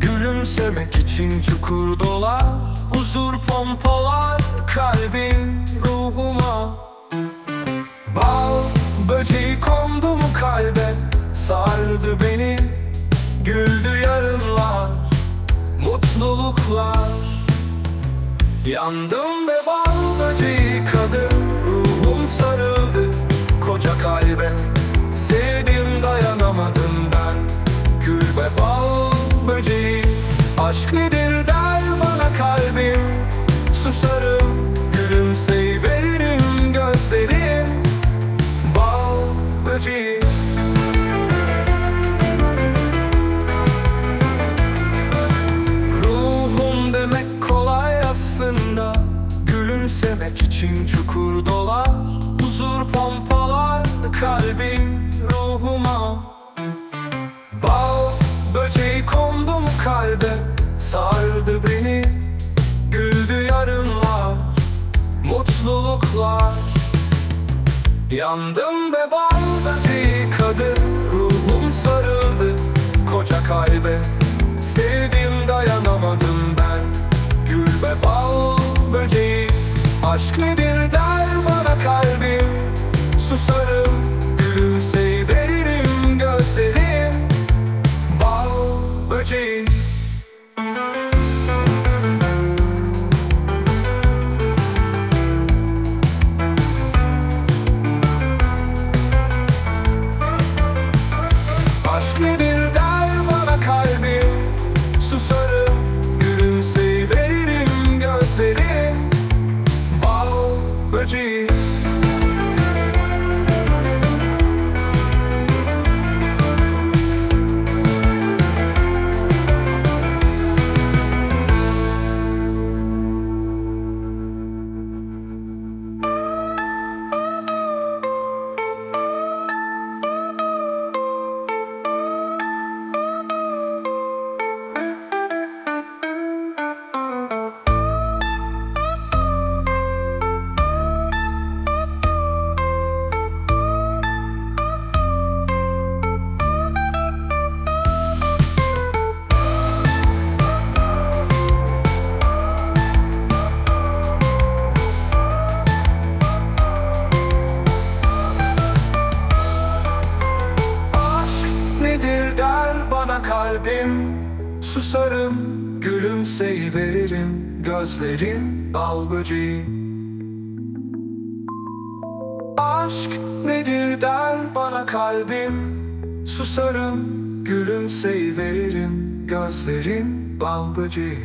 Gülümsemek için çukur dolar Huzur pompalar kalbin ruhuma. Bal böceği kondu mu kalbe Sardı beni Güldü yarınlar Mutluluklar. Yandım ve bal Aşk nedir der bana kalbim. Susarım gülümseyiveririm gözlerim. Bal böceği Ruhum demek kolay aslında. Gülümsemek için çukur dolar. Huzur pompalar kalbim ruhuma Sardı beni Güldü yarınlar Mutluluklar. Yandım ve bal böceği kadı Ruhum sarıldı koca kalbe. Sevdim dayanamadım ben Gül ve bal böceği. Aşk nedir der bana kalbim Susarım gülümseyiveririm gözlerim Bal böceği Aşk nedir der bana kalbim. Susarım bana kalbim Susarım gülümseyiveririm Gözlerim bal böceği. Aşk nedir der bana kalbim Susarım gülümseyiveririm Gözlerim bal böceği